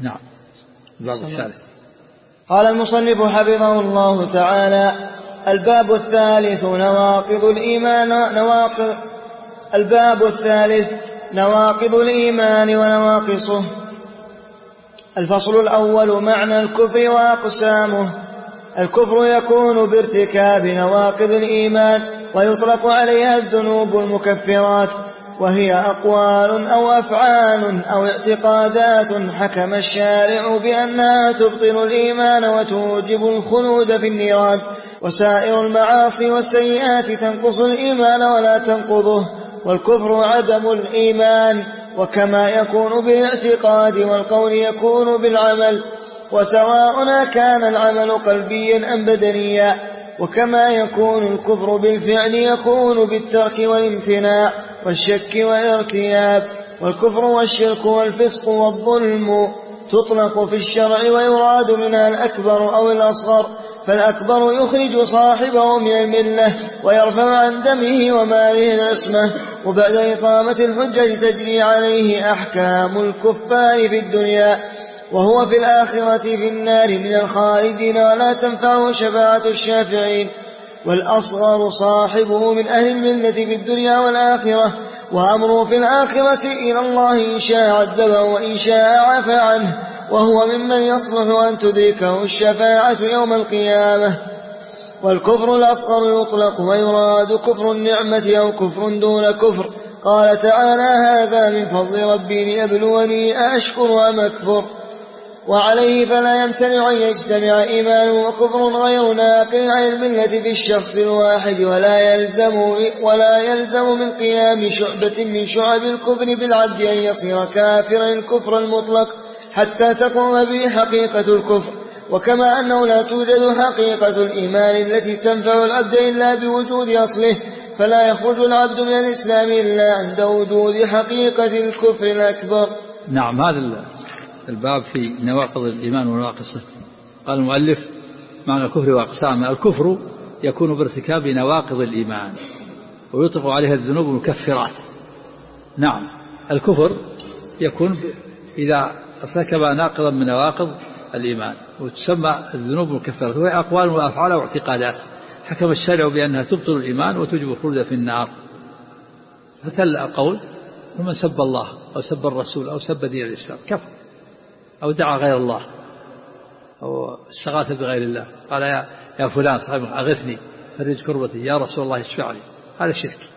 نعم. الباب الثالث. قال المصنف حفظه الله تعالى الباب الثالث نواقض الإيمان نواقض الباب الثالث نواقض الإيمان ونواقصه. الفصل الأول معنى الكفر وأقسامه. الكفر يكون بارتكاب نواقض الإيمان ويطلق عليها الذنوب المكفرات. وهي أقوال أو أفعال أو اعتقادات حكم الشارع بأنها تبطل الإيمان وتوجب الخلود في النيران وسائر المعاصي والسيئات تنقص الإيمان ولا تنقضه والكفر عدم الإيمان وكما يكون بالاعتقاد والقول يكون بالعمل وسواء كان العمل قلبيا أم بدنيا وكما يكون الكفر بالفعل يكون بالترك والامتناع. والشك والارتياب والكفر والشرك والفسق والظلم تطلق في الشرع ويراد منها الأكبر أو الأصغر فالأكبر يخرج صاحبه من الملة ويرفع عن دمه وماله العصمة وبعد إقامة الحجة تجري عليه أحكام الكفار في الدنيا وهو في الآخرة في النار من الخالدين ولا تنفعه شفاعة الشافعين. والأصغر صاحبه من أهل الملة في الدنيا والآخرة وأمره في الآخرة إلى الله إن شاء عذبه وإن شاء عفى عنه وهو ممن يصلح أن تدركه الشفاعة يوم القيامة. والكفر الأصغر يطلق ويراد كفر النعمة أو كفر دون كفر. قال تعالى هذا من فضل ربي ليبلوني أأشكر أم أكفر؟ وعليه فلا يمتنع أن يجتمع إيمان وكفر غير ناقل عن الملة في الشخص الواحد ولا يلزم ولا يلزم من قيام شعبة من شعب الكفر بالعبد أن يصير كافرا الكفر المطلق حتى تقوم به حقيقة الكفر. وكما أنه لا توجد حقيقة الإيمان التي تنفع العبد إلا بوجود أصله فلا يخرج العبد من الإسلام إلا عند وجود حقيقة الكفر الأكبر. نعم هذا الباب في نواقض الإيمان ونواقصه قال المؤلف معنى الكفر وأقسامه الكفر يكون بارتكاب نواقض الإيمان ويطلق عليها الذنوب المكفرات. نعم. الكفر يكون إذا ارتكب ناقضا من نواقض الإيمان وتسمى الذنوب المكفرات وهي أقوال وأفعال واعتقادات. حكم الشارع بأنها تبطل الإيمان وتجب الخلود في النار. مثل القول ومن سب الله أو سب الرسول أو سب دين الإسلام؟ كفر. أو دعا غير الله. أو استغاث بغير الله. قال يا, يا فلان صاحب أغثني. فرج كربتي. يا رسول الله اشفع لي هذا شرك.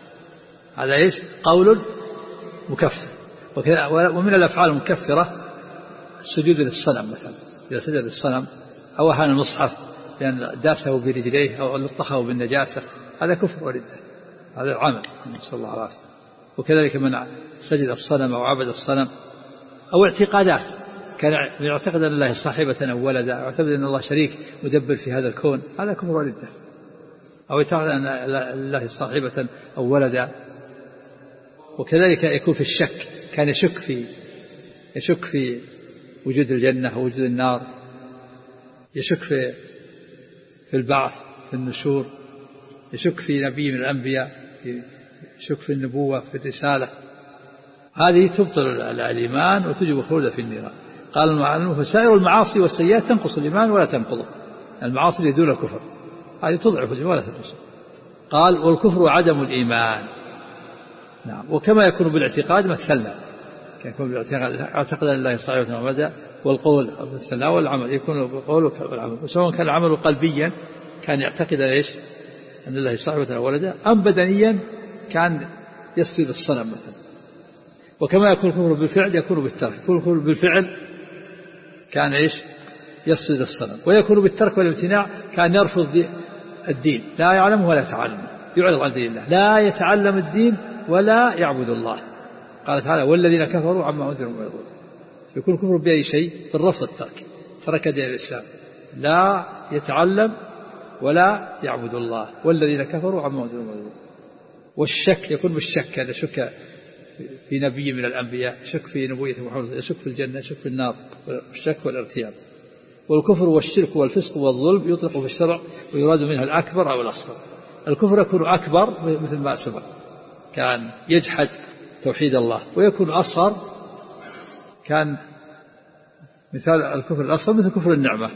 هذا إيش؟ قول مكفر. ومن الأفعال المكفرة السجود للصنم مثلا. إذا سجد للصنم أو أهان المصحف لأن داسه برجليه أو لطخه بالنجاسة هذا كفر وردة. هذا عمل. نسأل الله العافية. وكذلك من سجد الصنم أو عبد الصنم أو اعتقادات. كان يعتقد أن الله صاحبة أو ولدا يعتقد أن الله شريك مدبر في هذا الكون. هذا كفر وردة أو يعتقد أن الله صاحبة أو ولدا. وكذلك يكون في الشك كان يشك في يشك في وجود الجنة ووجود النار. يشك في في البعث في النشور. يشك في نبي من الأنبياء يشك في النبوة في الرسالة. هذه تبطل الإيمان وتجب الخلود في النيران. قال المعلم فسائر المعاصي والسيئات تنقص الإيمان ولا تنقضه. المعاصي اللي دون الكفر. هذه تضعف الإيمان ولا تنقصه قال والكفر عدم الإيمان. نعم. وكما يكون بالاعتقاد مثلنا. يكون بالاعتقاد اعتقد أن الله صاحبة وبدا والقول مثلنا والعمل يكون القول والعمل. وسواء كان العمل قلبيا كان يعتقد إيش؟ أن الله صاحبة ولدا أم بدنيا كان يسجد الصنم مثلا. وكما يكون الكفر بالفعل يكون بالترك. يكون الكفر بالفعل كان إيش؟ يسجد الصنم ويكون بالترك والامتناع كأن يرفض الدين. لا يعلمه ولا يتعلم يعرض عن دين الله. لا يتعلم الدين ولا يعبد الله. قال تعالى والذين كفروا عما أنذروا معرضون يكون كفر بأي شيء؟ بالرفض الترك. ترك دين الإسلام. لا يتعلم ولا يعبد الله. والذين كفروا عما أنذروا معرضون والشك يكون بالشك هذا شك في نبي من الأنبياء شك في نبوية محمد يشك في الجنة يشك في النار والشك والارتياب. والكفر والشرك والفسق والظلم يطلق في الشرع ويراد منها الأكبر أو الأصغر. الكفر يكون أكبر مثل ما سبق. كان يجحد توحيد الله ويكون أصغر كان مثال الكفر الأصغر مثل كفر النعمة.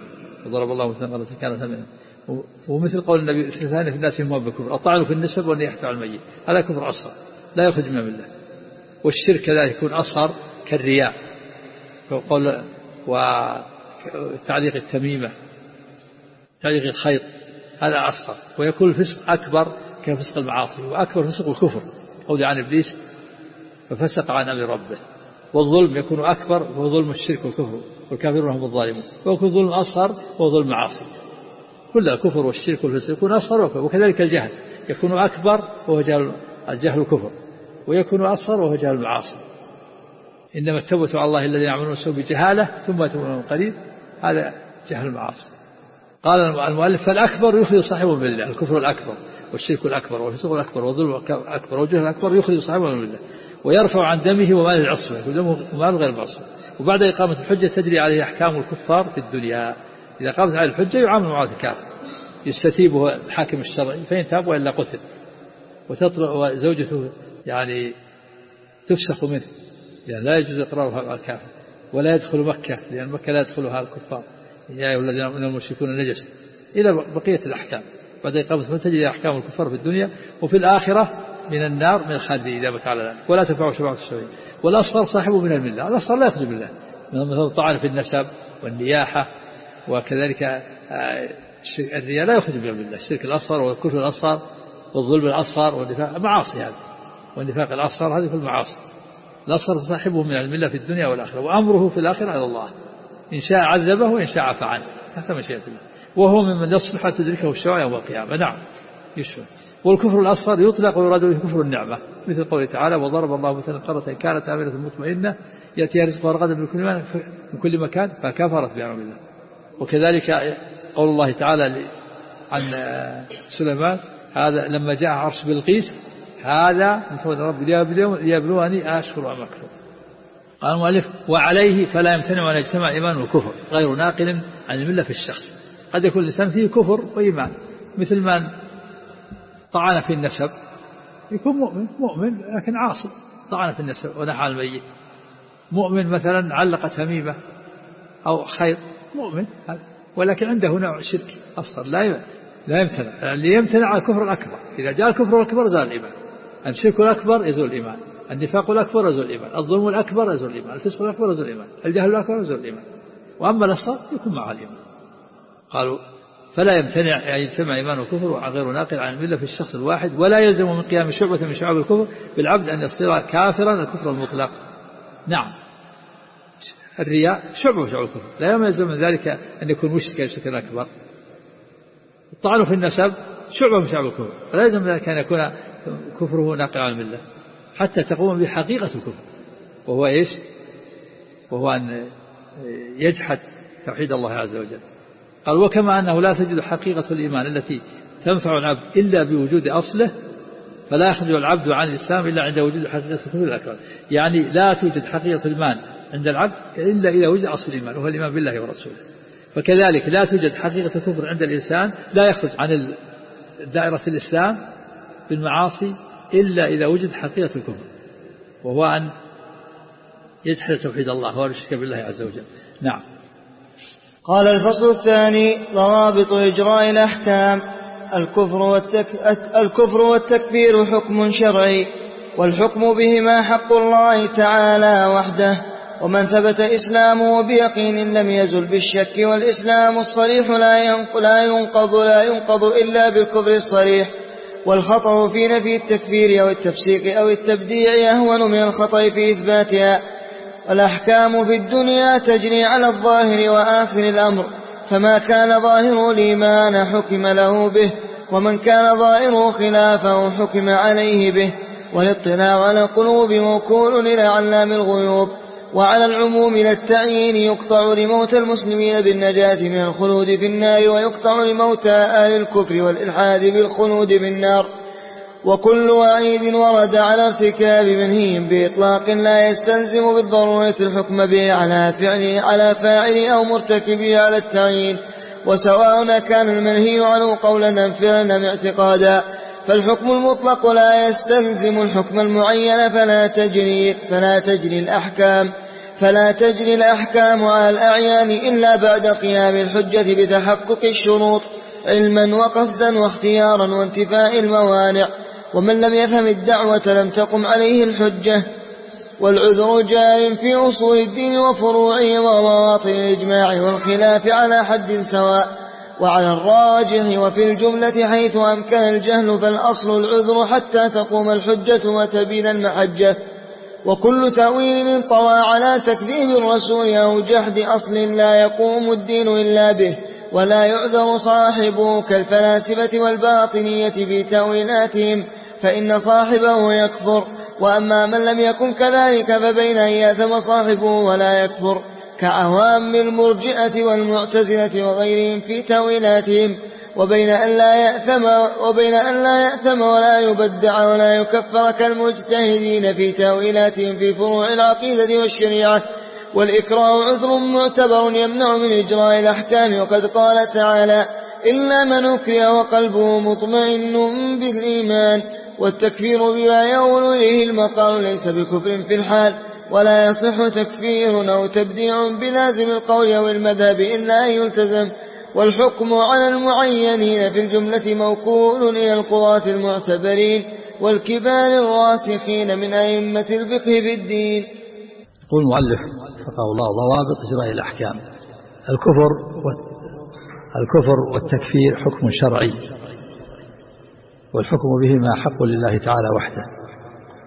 وضرب الله مثلا قرية كانت منه ومثل قول النبي الثاني في الناس هم بكفر الطعن في النسب والنياحة على الميت. هذا كفر أصغر لا يخرج من الله والشرك كذلك يكون أصغر كالرياء. وقول وتعليق التميمة تعليق الخيط هذا أصغر. ويكون الفسق أكبر كفسق المعاصي وأكبر فسق الكفر. قول عن إبليس ففسق عن أمر ربه. والظلم يكون أكبر وهو ظلم الشرك والكفر والكافرون هم الظالمون. ويكون ظلم أصغر وهو ظلم المعاصي كل الكفر والشرك والفسق يكون أصغر وكذلك الجهل يكون أكبر وهو جهل الجهل الكفر ويكون أصغر وهو جهل المعاصي. إنما التوبة على الله الذين يعملون السوء بجهالة ثم يتوبون من قريب هذا جهل المعاصي. قال المؤلف فالأكبر يخرج صاحبه بالله الكفر الأكبر والشرك الأكبر والفسق الأكبر والظلم الأكبر والجهل الأكبر يخرج صاحبه بالله ويرفع عن دمه ومال العصمة ودمه ومال غير المعصوم وبعد إقامة الحجة تجري عليه أحكام الكفار في الدنيا. إذا قامت عليه الحجة يعامل معه الكافر يستتيبه الحاكم الشرعي فإن تاب وإلا قتل وتطلع وزوجته يعني تفسخ منه يعني لا يجوز إقرارها على الكافر ولا يدخل مكة لأن مكة لا يدخلها الكفار. يا أيها الذين من المشركون نجس. إلى بقية الأحكام. بعد إقامة تجري أحكام الكفار في الدنيا وفي الآخرة من النار من الخالدين إذا مات على ذلك. ولا تنفع شفاعة الشافعين والأصغر صاحبه من الملة. الأصغر لا يخرج بالله مثل الطعن في النسب والنياحة وكذلك آه، الرياء لا يخرج من الملة. الشرك الأصغر والكفر الأصغر والظلم الأصغر والنفاق معاصي هذه والنفاق الأصغر هذه في المعاصي. الأصغر صاحبه من الملة في الدنيا والآخرة وأمره في الآخرة على الله. إن شاء عذبه وإن شاء عفى عنه. تحت مشيئة الله. وهو ممن يصلح تدركه الشوائع يوم القيامة. نعم. يشفى. والكفر الأصغر يطلق ويراد به كفر النعمة. مثل قوله تعالى وضرب الله مثلا قرة كانت آمنة مطمئنة يأتيها رزقها رغدا من كل مكان فكفرت بأنعم الله. وكذلك قول الله تعالى عن سليمان هذا لما جاء عرش بلقيس هذا من فضل ربي ليبلوني أشكر أم أكفر. قال المؤلف وعليه فلا يمتنع أن يجتمع الإيمان والكفر غير ناقل عن الملة في الشخص. قد يكون الإنسان فيه كفر وإيمان مثل من طعن في النسب يكون مؤمن مؤمن لكن عاصي طعن في النسب ونحى الميت. مؤمن مثلا علق تميمة أو خيط مؤمن ولكن عنده نوع شرك أصلا لا لا يمتنع اللي يمتنع الكفر الأكبر إذا جاء الكفر الأكبر زال الإيمان. الشرك الأكبر يزول الإيمان النفاق الأكبر يزول الإيمان الظلم الأكبر يزول الإيمان الفسق الأكبر يزول الإيمان الجهل الأكبر يزول الإيمان. وأما الأصغر يكون مع الإيمان. قالوا فلا يمتنع يعني يجتمع إيمان وكفر غير ناقل عن الملة في الشخص الواحد ولا يلزم من قيام شعبة من شعب الكفر بالعبد أن يصير كافرا الكفر المطلق. نعم. الرياء شعبة من شعب الكفر. لا يلزم من ذلك أن يكون مشركا شركا أكبر الطعن في النسب شعبة من شعب الكفر. فلا يلزم من ذلك أن يكون كفره ناقل عن الملة حتى تقوم بحقيقة الكفر. وهو إيش؟ وهو أن يجحد توحيد الله عز وجل. قال وكما أنه لا تجد حقيقة الإيمان التي تنفع العبد إلا بوجود أصله فلا يخرج العبد عن الإسلام إلا عند وجود حقيقة الكفر الأكبر. يعني لا توجد حقيقة الإيمان عند العبد إلا إذا وجد أصل الإيمان وهو الإيمان بالله ورسوله. فكذلك لا توجد حقيقة الكفر عند الإنسان لا يخرج عن دائرة الإسلام بالمعاصي إلا إذا وجد حقيقة الكفر وهو أن يجحد توحيد الله ويشرك بالله عز وجل. نعم. قال الفصل الثاني ضوابط إجراء الأحكام. الكفر, والتك... الكفر والتكفير حكم شرعي والحكم بهما حق الله تعالى وحده. ومن ثبت إسلامه بيقين لم يزل بالشك والإسلام الصريح لا ينقض لا ينقض, لا ينقض إلا بالكفر الصريح. والخطأ في نفي التكفير أو التفسيق أو التبديع أهون من الخطأ في إثباتها. والأحكام في الدنيا تجري على الظاهر وآخر الأمر فما كان ظاهره الإيمان حكم له به ومن كان ظاهره خلافه حكم عليه به. والاطلاع على القلوب موكول إلى علام الغيوب. وعلى العموم لا التعيين يقطع لموت المسلمين بالنجاة من الخلود في النار ويقطع لموتى أهل الكفر والإلحاد بالخلود بالنار وكل وعيد ورد على ارتكاب منهي بإطلاق لا يستلزم بالضرورة الحكم به على فعل على فاعل أو مرتكبه على التعيين. وسواء كان المنهي عنه قولا أم فعلا أم اعتقادا. فالحكم المطلق لا يستلزم الحكم المعين فلا تجري فلا تجري الأحكام. فلا تجري الأحكام على الأعيان إلا بعد قيام الحجة بتحقق الشروط علما وقصدا واختيارا وانتفاء الموانع. ومن لم يفهم الدعوة لم تقم عليه الحجة. والعذر جار في أصول الدين وفروعه ومواطن الإجماع والخلاف على حد سواء. وعلى الراجح وفي الجملة حيث أمكن الجهل فالأصل العذر حتى تقوم الحجة وتبين المحجة. وكل تأويل انطوى على تكذيب الرسول أو جحد أصل لا يقوم الدين إلا به ولا يعذر صاحبه كالفلاسفة والباطنية في تأويلاتهم فإن صاحبه يكفر وأما من لم يكن كذلك فبين أن يأثم صاحبه ولا يكفر. كعوام المرجئة والمعتزلة وغيرهم في تأويلاتهم وبين أن لا يأثم وبين أن لا يأثم ولا يبدع ولا يكفر كالمجتهدين في تأويلاتهم في فروع العقيدة والشريعة. والإكراه عذر معتبر يمنع من إجراء الأحكام وقد قال تعالى إلا من أكره وقلبه مطمئن بالإيمان والتكفير بما يول إليه المقال ليس بكفر في الحال. ولا يصح تكفير أو تبديع بلازم القول أو المذهب إلا أن يلتزم. والحكم على المعينين في الجملة موكول إلى القضاة المعتبرين والكبار الراسخين من أئمة الفقه في الدين يقول المؤلف فقه الله ضوابط إجراء الأحكام. الكفر الكفر والتكفير حكم شرعي والحكم بهما حق لله تعالى وحده.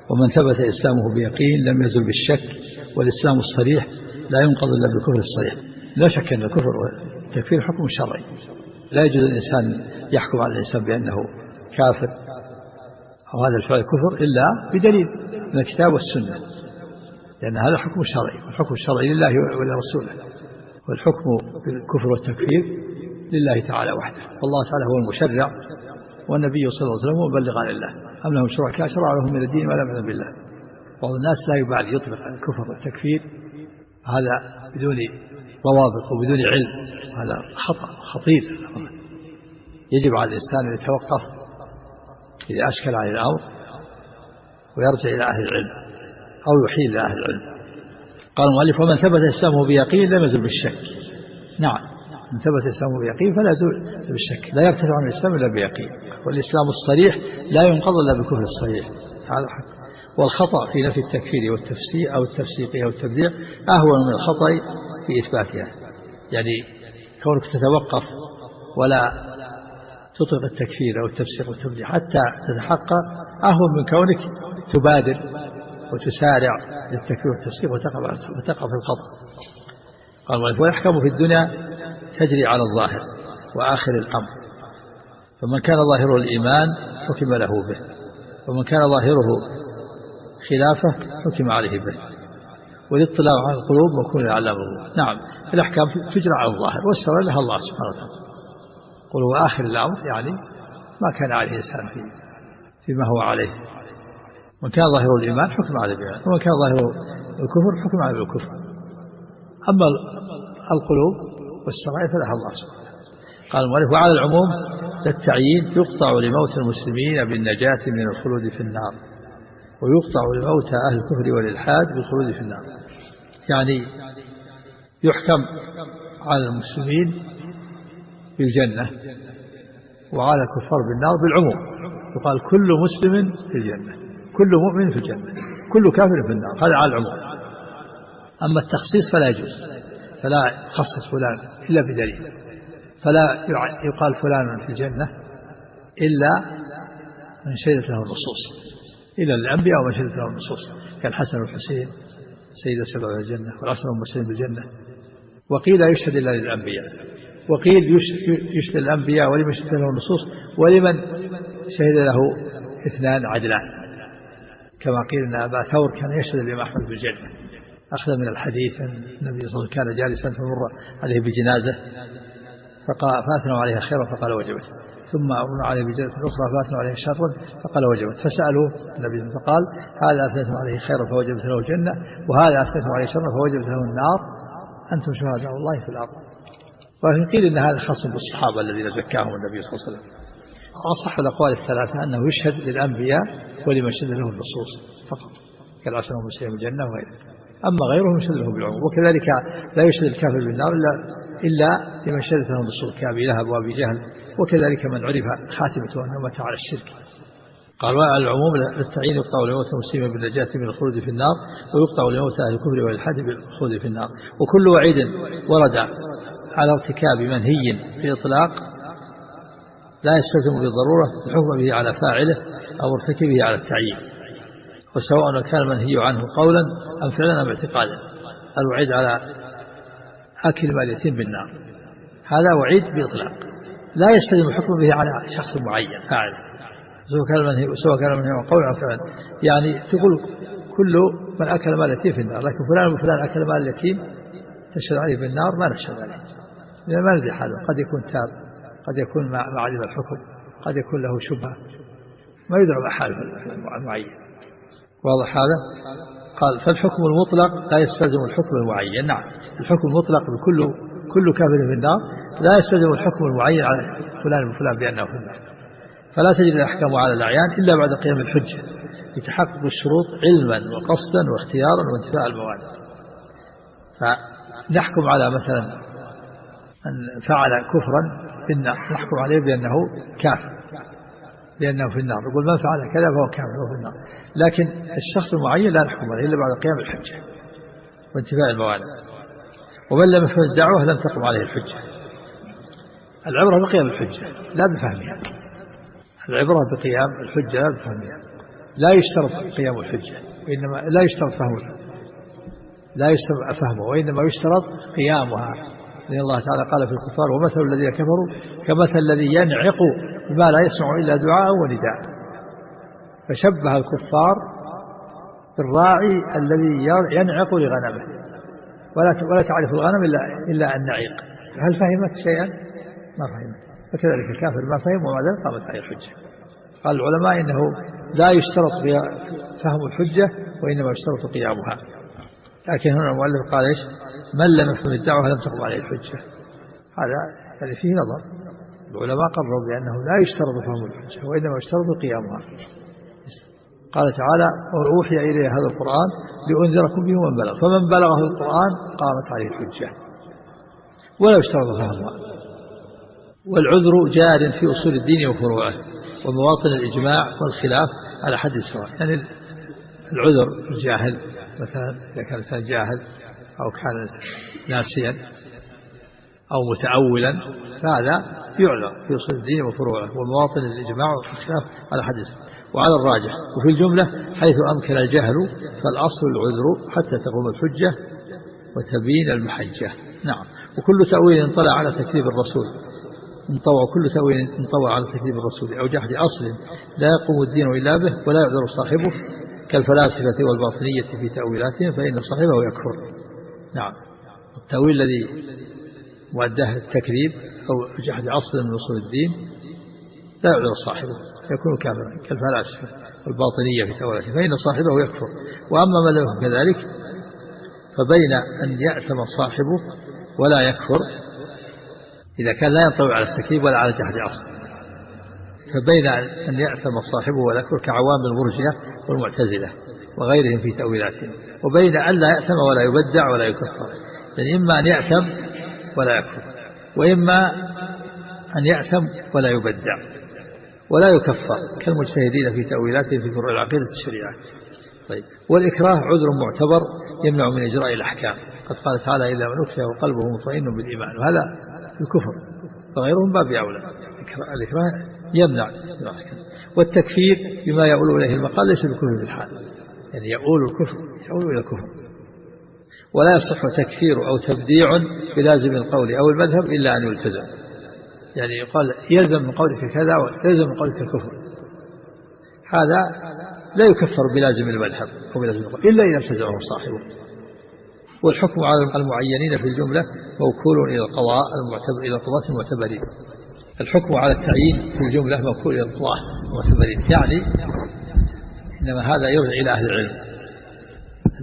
ومن ثبت إسلامه بيقين لم يزل بالشك والإسلام الصريح لا ينقض إلا بالكفر الصريح. لا شك أن الكفر والتكفير حكم شرعي. لا يجوز الإنسان يحكم على الإنسان بأنه كافر أو هذا الفعل كفر إلا بدليل من الكتاب والسنة. لأن هذا حكم شرعي والحكم الشرعي لله ولرسوله والحكم بالكفر والتكفير لله تعالى وحده. والله تعالى هو المشرع. والنبي صلى الله عليه وسلم مبلغ عن الله. أم لهم شركاء شرع لهم من الدين ما لم يأذن بالله. بعض الناس لا يبالي يطلق الكفر والتكفير. هذا بدون ضوابط وبدون علم. هذا خطأ خطير. يجب على الإنسان أن يتوقف إذا أشكل عليه الأمر ويرجع إلى أهل العلم أو يحيل إلى أهل العلم. قال المؤلف ومن ثبت إسلامه بيقين لم يزل بالشك. نعم. من ثبت إسلامه بيقين فلا يزول بالشك. لا يرتفع عن الإسلام إلا بيقين. والإسلام الصريح لا ينقض إلا بالكفر الصريح. هذا حق. والخطأ في نفي التكفير والتفسير أو التفسيق أو التبديع أهون من الخطأ في إثباتها. يعني كونك تتوقف ولا تطلق التكفير أو التفسير والتبديع حتى تتحقق أهون من كونك تبادر وتسارع للتكفير والتفسير وتقع في الخطأ. قال ويحكم في الدنيا تجري على الظاهر وآخر الأمر. فمن كان ظاهره الإيمان حكم له به ومن كان ظاهره خلافه حكم عليه به. والاطلاع على القلوب وكون العلام نعم الأحكام تجرى على الظاهر والسر لها الله سبحانه وتعالى. قل هو آخر الأمر يعني ما كان عليه الإنسان في فيما هو عليه. من كان ظاهر الإيمان حكم على الإيمان ومن كان ظاهر الكفر حكم على الكفر أما القلوب والسرائر فلها الله سبحانه قال المؤلف وعلى العموم التعيين يقطع لموت المسلمين بالنجاة من الخلود في النار ويقطع لموت أهل الكفر والإلحاد بالخلود في النار. يعني يحكم على المسلمين بالجنة وعلى الكفار بالنار بالعموم. يقال كل مسلم في الجنة كل مؤمن في الجنة كل كافر في النار هذا على العموم. أما التخصيص فلا يجوز. فلا يخصص فلان إلا بدليل فلا يقال فلان في الجنة إلا من شهدت له النصوص إلى الأنبياء ومن شهدت له النصوص كالحسن والحسين سيد سبع الجنة والعشر المرسلين بالجنة وقيل يشهد إلا للأنبياء وقيل يشهد الأنبياء ولمن شهد له النصوص ولمن شهد له اثنان عدلان كما قيل أن أبا ثور كان يشهد الإمام أحمد بالجنة أخذ من الحديث النبي صلى الله عليه وسلم كان جالسا فمر عليه بجنازة فأثنوا عليها خيرا فقال وجبت. ثم أمر عليه بجنة أخرى فأثنوا عليه شرا فقال وجبت. فسألوا النبي فقال هذا أثنيتم عليه خيرا فوجبت له الجنة وهذا أثنيتم عليه شرا فوجبت له النار. أنتم شهداء الله في الأرض. ولكن قيل أن هذا خاص بالصحابة الذين زكاهم النبي صلى الله عليه وسلم. أصح الأقوال الثلاثة أنه يشهد للأنبياء ولمن شهد له النصوص فقط كالعسل والمسلم الجنة وغيره أما غيرهم يشهد له بالعموم. وكذلك لا يشهد الكافر بالنار إلا إلا لمن له بالصور كأبي لهب وأبي جهل. وكذلك من عرف خاتمته أنه مات على الشرك. قال وعلى العموم نستعين يقطع لموت مسلما بالنجاة من الخلود في النار ويقطع لموت أهل الكفر والإلحاد بالخلود في النار. وكل وعيد ورد على ارتكاب منهي بإطلاق لا يستلزم بالضرورة الحكم به على فاعله أو مرتكبه على التعيين. وسواء كان المنهي عنه قولا أم فعلا أم اعتقادا. الوعيد على أكل مال اليتيم بالنار. هذا وعيد بإطلاق. لا يستلزم الحكم به على شخص معين فاعل. سواء كان المنهي سواء كان المنهي عن قول أو فعل يعني تقول كل من أكل مال اليتيم في النار لكن فلان وفلان أكل مال اليتيم تشهد عليه بالنار ما نشهد عليه. لأن ما ندري حاله. قد يكون تاب قد يكون ما علم الحكم قد يكون له شبهة. ما يدرى ما حال المعين. واضح هذا؟ قال فالحكم المطلق لا يستلزم الحكم المعين. نعم الحكم المطلق بكل كل كافر في النار لا يستلزم الحكم المعين على فلان وفلان بأنه في النار. فلا تجد الأحكام على الأعيان إلا بعد قيام الحجة لتحقق الشروط علما وقصدا واختيارا وانتفاء الموانع. فنحكم على مثلا من فعل كفرا نحكم عليه بأنه كافر. لأنه في النار. نقول من فعل كذا فهو كافر في النار. لكن الشخص المعين لا نحكم عليه إلا بعد قيام الحجة وانتفاء الموانع. ومن لم يفهم الدعوة لم تقم عليه الحجة. العبرة بقيام الحجة لا بفهمها. العبرة بقيام الحجة لا بفهمها. لا يشترط قيام الحجة وإنما لا يشترط فهمها. لا يشترط فهمه وإنما يشترط قيامها. لأن الله تعالى قال في الكفار ومثل الذين كفروا كمثل الذي ينعق بما لا يسمع إلا دعاء ونداء. فشبه الكفار بالراعي الذي ينعق لغنمه. ولا ولا تعرف الغنم إلا إلا النعيق هل فهمت شيئا؟ ما فهمت. فكذلك الكافر ما فهم ومع ذلك قامت عليه الحجة. قال العلماء إنه لا يشترط فهم الحجة وإنما يشترط قيامها. لكن هنا المؤلف قال إيش؟ من لم يفهم الدعوة لم تقم عليه الحجة. هذا يعني فيه نظر. العلماء قرروا بأنه لا يشترط فهم الحجة وإنما يشترط قيامها. قال تعالى وأوحي إلي هذا القرآن لأنذركم به من بلغ. فمن بلغه القرآن قامت عليه الحجة. ولا يشترط فهمها والعذر جار في أصول الدين وفروعه ومواطن الإجماع والخلاف على حد سواء يعني العذر الجاهل مثلا إذا كان الإنسان جاهل أو كان ناسيا. أو متأولا فهذا يعذر في أصول الدين وفروعه ومواطن الإجماع والخلاف على حديث. وعلى الراجح وفي الجملة حيث أمكن الجهل فالأصل العذر حتى تقوم الحجة وتبين المحجة. نعم. وكل تأويل انطلع على تكذيب الرسول. انطوى كل تأويل انطوى على تكذيب الرسول. أو جحد أصل لا يقوم الدين إلا به ولا يعذر صاحبه كالفلاسفة والباطنية في تأويلاتهم فإن صاحبه يكفر. نعم. التأويل الذي مؤداه التكذيب أو جحد أصل من أصول الدين لا يعذر صاحبه يكون كافرا كالفلاسفة والباطنية في تأويلاته فإن صاحبه يكفر. وأما من لم كذلك فبين أن يأثم صاحبه ولا يكفر إذا كان لا ينطوي على التكذيب ولا على جحد أصل. فبين أن يأثم صاحبه ولا يكفر كعوام المرجئة والمعتزلة وغيرهم في تأويلاتهم وبين أن لا يأثم ولا يبدع ولا يكفر. يعني إما أن يأثم ولا يكفر. وإما أن يأثم ولا يبدع ولا يكفر كالمجتهدين في تأويلاتهم في فروع العقيدة الشريعة. طيب. والإكراه عذر معتبر يمنع من إجراء الأحكام. قد قال تعالى إلا من أكره وقلبه مطمئن بالإيمان. وهذا الكفر. فغيرهم باب أولى الإكراه يمنع والتكفير بما يؤول إليه المقال ليس بكفر بالحال يعني يؤول الكفر يؤول إلى الكفر. ولا يصح تكفير أو تبديع بلازم القول أو المذهب إلا أن يلتزم. يعني يقال يلزم من قولك كذا ويلزم من قولك الكفر هذا لا يكفر بلازم المذهب أو بلازم القول إلا إذا التزمه صاحبه. والحكم على المعينين في الجملة موكول إلى القضاء المعتبر إلى القضاة المعتبرين. الحكم على التعيين في الجملة موكول إلى القضاة المعتبرين. يعني إنما هذا يرجع إلى أهل العلم.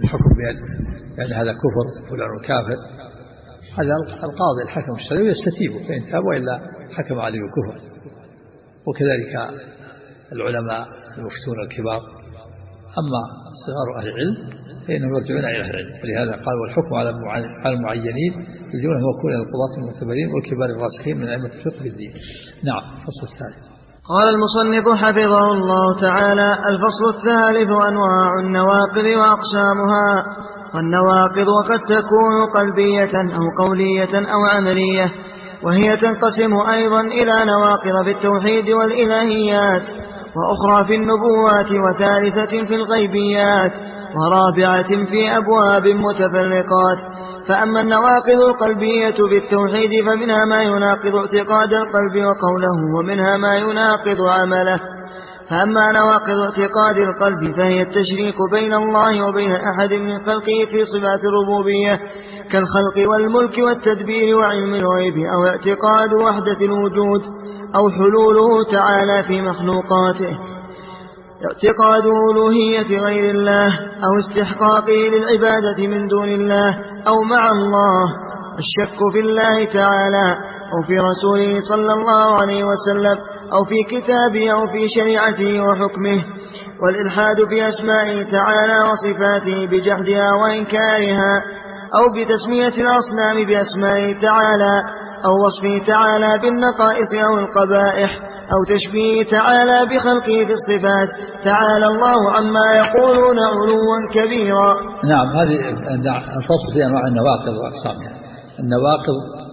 الحكم يعني هذا كفر فلان كافر. هذا القاضي الحكم الشرعي يستتيب فإن تاب وإلا حكم عليه بالكفر وكذلك العلماء المفتون الكبار. أما صغار أهل العلم فإنهم يرجعون إلى أهل العلم. ولهذا قال والحكم على المعينين هو كون القضاة المعتبرين والكبار الراسخين من أئمة الفقه في الدين. نعم الفصل الثالث. قال المصنف حفظه الله تعالى الفصل الثالث أنواع النواقض وأقسامها. والنواقض قد تكون قلبية أو قولية أو عملية وهي تنقسم أيضا إلى نواقض في التوحيد والإلهيات وأخرى في النبوات وثالثة في الغيبيات ورابعة في أبواب متفرقات. فأما النواقض القلبية بالتوحيد فمنها ما يناقض اعتقاد القلب وقوله ومنها ما يناقض عمله. فأما نواقض اعتقاد القلب فهي التشريك بين الله وبين أحد من خلقه في صفات الربوبية كالخلق والملك والتدبير وعلم الغيب أو اعتقاد وحدة الوجود أو حلوله تعالى في مخلوقاته. اعتقاد ألوهية غير الله أو استحقاقه للعبادة من دون الله أو مع الله الشك في الله تعالى أو في رسوله صلى الله عليه وسلم أو في كتابه أو في شريعته وحكمه والإلحاد في أسمائه تعالى وصفاته بجحدها وإنكارها أو بتسمية الأصنام بأسمائه تعالى أو وصفه تعالى بالنقائص أو القبائح أو تشبيه تعالى بخلقه في الصفات تعالى الله عما يقولون علوا كبيرا. نعم هذه الفصل في أنواع النواقض وأقسامها. النواقض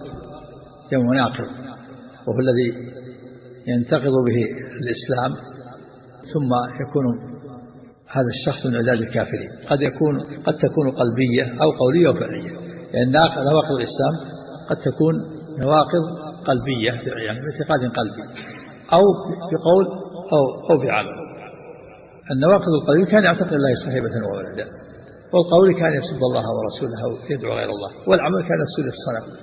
يوم ناقض وهو الذي ينتقض به الإسلام ثم يكون هذا الشخص من عداد الكافرين. قد يكون قد تكون قلبية أو قولية أو فعلية. لأن يعني نواقض الإسلام قد تكون نواقض قلبية يعني باعتقاد قلبي. أو بقول أو أو بعمل النواقض القلبية كان يعتقد الله صاحبة وولدا والقول كان يسب الله ورسوله أو يدعو غير الله. والعمل كان يسب الصنم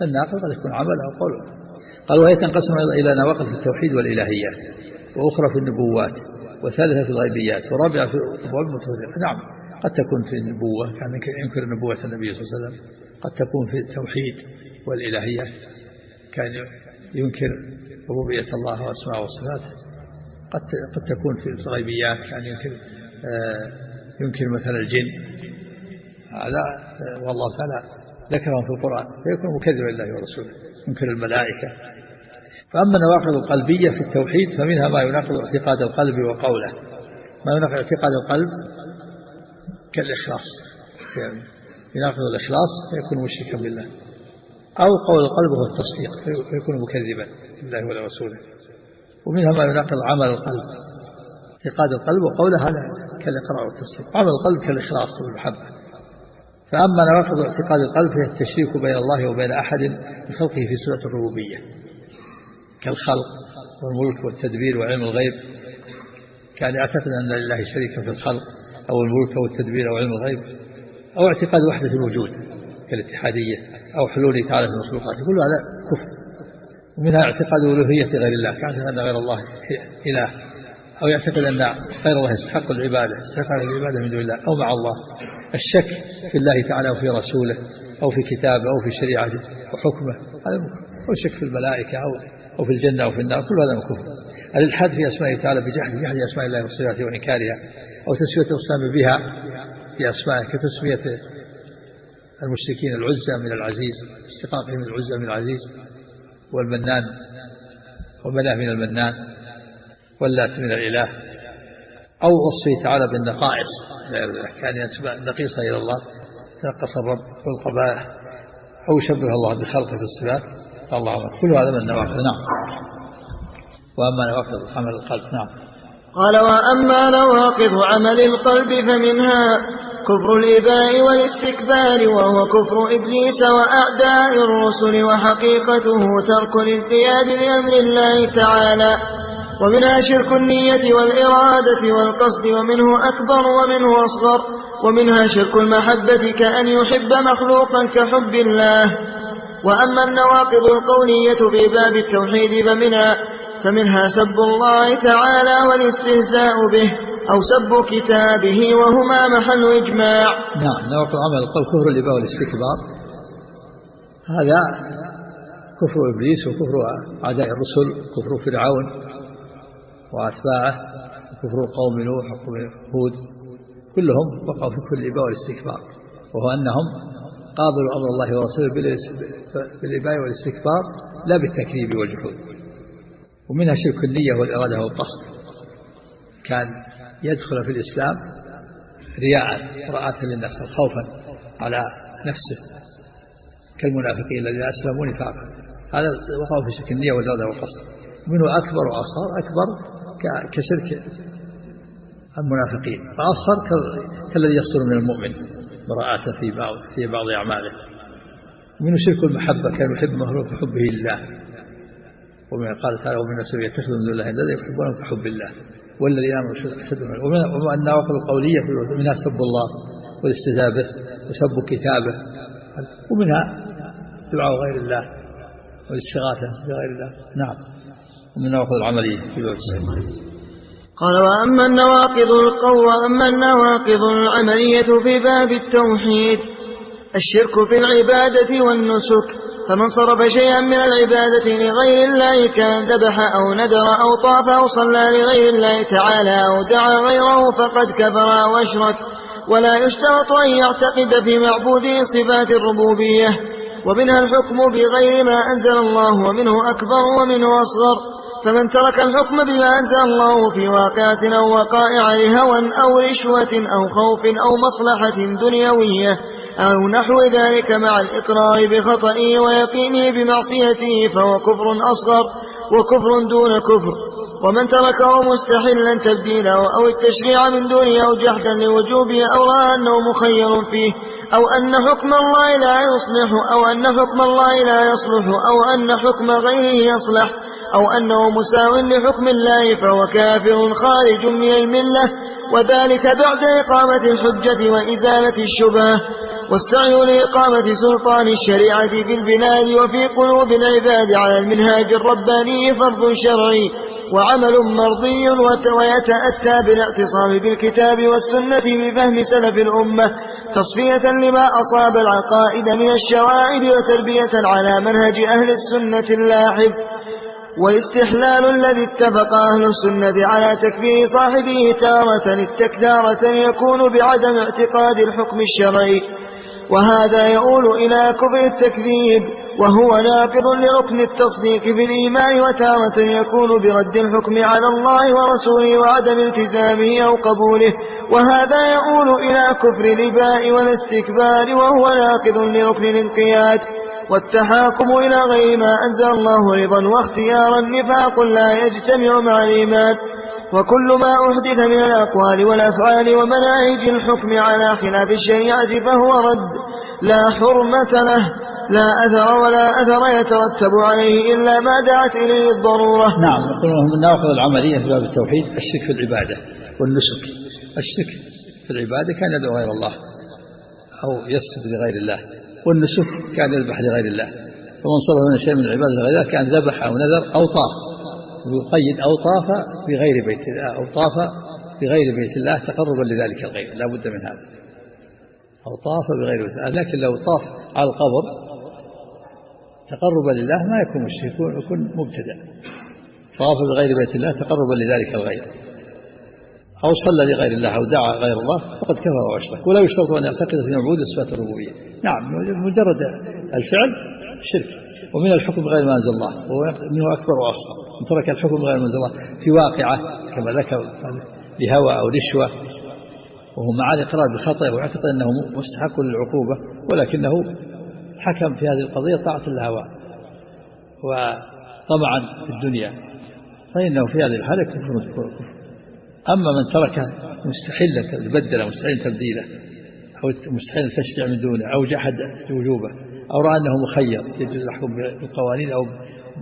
فالناقض قد يكون عمل أو قول. قال وهي تنقسم إلى نواقض في التوحيد والإلهيات وأخرى في النبوات وثالثة في الغيبيات ورابعة في أبواب المتفرقة نعم قد تكون في النبوة كان ينكر نبوة النبي صلى الله عليه وسلم قد تكون في التوحيد والإلهية كان ينكر ربوبية الله وأسماءه وصفاته. قد قد تكون في الغيبيات كان ينكر آه، ينكر مثل الجن. هذا آه، والله تعالى ذكرهم في القرآن. فيكون مكذبا لله ورسوله ينكر الملائكة. فأما النواقض القلبية في التوحيد فمنها ما يناقض اعتقاد القلب وقوله. ما يناقض اعتقاد القلب كالإخلاص. يعني يناقض الإخلاص فيكون مشركا بالله. أو قول القلب هو التصديق فيكون مكذبا لله ولرسوله ومنها ما يناقض عمل القلب. اعتقاد القلب وقوله هذا كالإقرار والتصديق. عمل القلب كالإخلاص والمحبة. فأما نواقض اعتقاد القلب فهي التشريك بين الله وبين أحد من خلقه في صفة الربوبية. كالخلق والملك والتدبير وعلم الغيب. كان يعتقد أن لله شريكا في الخلق أو الملك أو التدبير أو علم الغيب أو اعتقاد وحدة الوجود كالاتحادية أو حلول تعالى في المخلوقات. كل هذا كفر. ومنها اعتقاد ألوهية غير الله. كان أن غير الله إله. أو يعتقد أن غير الله يستحق العبادة. يستحق العبادة من دون الله. أو مع الله. الشك في الله تعالى وفي رسوله أو في كتابه أو في شريعته وحكمه. هذا أو الشك في الملائكة أو أو في الجنة أو في النار كل هذا كفر. الإلحاد في أسمائه تعالى بجحد جحد أسماء الله وصفاته وإنكارها أو تسوية الإسلام بها في أسمائه كتسمية المشركين العزة من العزيز استقاقهم من العزة من العزيز والمنان ومناه من المنان واللات من الإله أو وصفه تعالى بالنقائص كان ينسب نقيصة إلى الله تنقص الرب والقبائح أو شبه الله بخلقه في الصفات. الله كل هذا من النواقض نعم. وأما نواقض عمل القلب. نعم. قال وأما نواقض عمل القلب فمنها كفر الإباء والاستكبار وهو كفر إبليس وأعداء الرسل وحقيقته ترك الازدياد لأمر الله تعالى. ومنها شرك النية والإرادة والقصد ومنه أكبر ومنه أصغر. ومنها شرك المحبة كأن يحب مخلوقا كحب الله. وأما النواقض القولية في باب التوحيد فمنها فمنها سب الله تعالى والاستهزاء به أو سب كتابه وهما محل إجماع. نعم نواقض عمل القول كفر الإباء والاستكبار. هذا كفر إبليس وكفر أعداء الرسل كفر فرعون وأتباعه كفر قوم نوح وقوم هود كلهم وقعوا في كل الإباء والاستكبار. وهو أنهم قابلوا أمر الله ورسوله بالإباء والاستكبار لا بالتكذيب والجحود. ومنها شرك النية والإرادة والقصد. كان يدخل في الإسلام رياء رآة للناس خوفا على نفسه كالمنافقين الذين أسلموا نفاقا. هذا وقعوا في شرك النية والإرادة والقصد. منه أكبر وأصغر أكبر كشرك المنافقين فأصغر كالذي يصدر من المؤمن. براءة في بعض في بعض أعماله. منه شرك المحبة كان يحب مخلوق كحبه لله. ومن قال تعالى ومن الناس يتخذ من الله الذي يحبونه كحب الله. والذي آمنوا أشد ومن النواقض القولية منها سب الله والاستهزاء به وسب كتابه. ومنها دعاء غير الله والاستغاثة بغير الله. نعم. ومن النواقض العملية في باب قال وأما النواقض القوى وأما النواقض العملية في باب التوحيد الشرك في العبادة والنسك فمن صرف شيئا من العبادة لغير الله كان ذبح أو نذر أو طاف أو صلى لغير الله تعالى أو دعا غيره فقد كفر أو أشرك. ولا يشترط أن يعتقد في معبوده صفات الربوبية ومنها الحكم بغير ما أنزل الله ومنه أكبر ومنه أصغر. فمن ترك الحكم بما أنزل الله في واقعة أو وقائع لهوى أو رشوة أو خوف أو مصلحة دنيوية أو نحو ذلك مع الإقرار بخطئه ويقينه بمعصيته فهو كفر أصغر وكفر دون كفر. ومن تركه مستحلا تبديله أو التشريع من دونه أو جحدا لوجوبه أو رأى أنه مخير فيه أو أن حكم الله لا يصلح أو أن حكم الله لا يصلح أو أن حكم غيره يصلح أو أنه مساو لحكم الله فهو كافر خارج من الملة وذلك بعد إقامة الحجة وإزالة الشبهة والسعي لإقامة سلطان الشريعة في البلاد وفي قلوب العباد على المنهاج الرباني فرض شرعي وعمل مرضي ويتأتى بالاعتصام بالكتاب والسنة بفهم سلف الأمة تصفية لما أصاب العقائد من الشوائب وتربية على منهج أهل السنة اللاحب والاستحلال الذي اتفق أهل السنة على تكفير صاحبه تارة تارة يكون بعدم اعتقاد الحكم الشرعي. وهذا يؤول إلى كفر التكذيب وهو ناقض لركن التصديق في الإيمان وتارة يكون برد الحكم على الله ورسوله وعدم التزامه أو قبوله. وهذا يؤول إلى كفر الإباء والاستكبار وهو ناقض لركن الانقياد. والتحاكم إلى غير ما أنزل الله رضا واختيارا نفاق لا يجتمع مع الإيمان. وكل ما أحدث من الأقوال والأفعال ومناهج الحكم على خلاف الشريعة فهو رد. لا حرمة له لا أثر ولا أثر يترتب عليه إلا ما دعت إليه الضرورة. نعم يقولون من النواقض العملية في باب التوحيد الشرك في العبادة والنسك. الشرك في العبادة كان يدعو غير الله أو يسجد لغير الله. والنسك كان يذبح لغير الله. فمن صرف من شيء من العبادة لغير الله كان ذبح أو نذر أو طاف. يقيد أو طاف بغير بيت الله أو طاف بغير بيت الله تقربا لذلك الغير لا بد من هذا. أو طاف بغير بيت الله لكن لو طاف على القبر تقربا لله ما يكون مشرك يكون مبتدع طاف بغير بيت الله تقربا لذلك الغير أو صلى لغير الله أو دعا غير الله فقد كفر وأشرك ولا يشترط أن يعتقد في معبود صفات الربوبية. نعم مجرد الفعل شرك ومن الحكم بغير ما أنزل الله ومنه أكبر وأصغر. من ترك الحكم بغير ما أنزل الله في واقعة كما ذكر لهوى أو رشوة وهو مع الإقرار بخطئه ويعتقد أنه مستحق للعقوبة ولكنه حكم في هذه القضية طاعة الهوى وطمعا في الدنيا. فإنه في هذه الحالة كفر كفر أما من ترك مستحيلا بدل مستحيل تبديله أو مستحيل تشريع من دونه أو جحد وجوبه أو رأى أنه مخير يجوز الحكم بالقوانين أو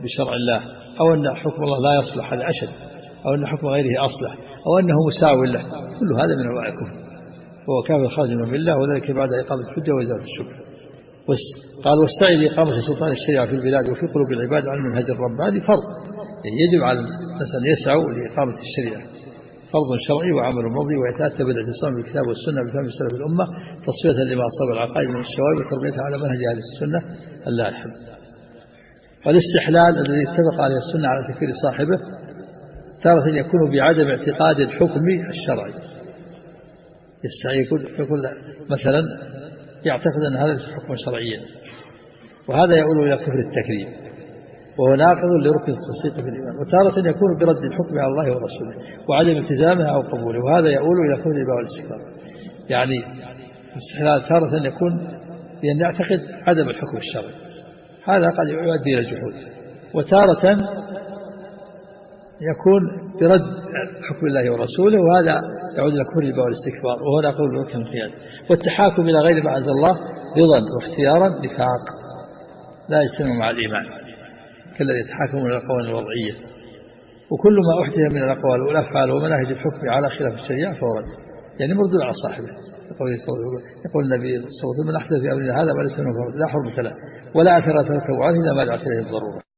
بشرع الله أو أن حكم الله لا يصلح هذا أشد أو أن حكم غيره أصلح أو أنه مساو له كل هذا من أنواع الكفر. وهو كافر خارج من الله وذلك بعد إقامة الحجة وإزالة الشبهة قال واستعي لإقامة سلطان الشريعة في البلاد وفي قلوب العباد عن منهج الرب. هذه فرض. يعني يجب على الناس أن يسعوا لإقامة الشريعة. فرض شرعي وعمل مرضي ويتأتى بالاعتصام بالكتاب والسنة بفهم سلف الأمة تصفية لما أصاب العقائد من الشوائب وتربيتها على منهج أهل السنة اللاحم والاستحلال الذي اتفق عليه السنة على تكفير صاحبه تارة يكون بعدم اعتقاد الحكم الشرعي. يقول مثلا يعتقد أن هذا ليس حكما شرعيا. وهذا يؤول إلى كفر التكريم وهو ناقض لركن التصديق في الإيمان وتارة يكون برد الحكم على الله ورسوله وعدم التزامها أو قبوله وهذا يؤول إلى كفر الإباء والاستكبار يعني الاستحلال تارة يكون بأن يعتقد عدم الحكم الشرعي. هذا قد يؤدي إلى الجحود. وتارة يكون برد حكم الله ورسوله وهذا يعود إلى كفر الإباء والاستكبار وهو ناقض لركن القيادة والتحاكم إلى غير ما أنزل الله رضا واختيارا نفاق. لا يجتمع مع الإيمان. كالذي يتحاكم إلى القوانين الوضعية. وكل ما أحدث من الأقوال والأفعال ومناهج الحكم على خلاف الشريعة فهو رد. يعني مردود على صاحبه. يقول النبي صلى الله عليه وسلم من أحدث في أمرنا هذا ما ليس منه لا حرمة له. ولا أثر تركه عنه إلا ما دعت إليه الضرورة.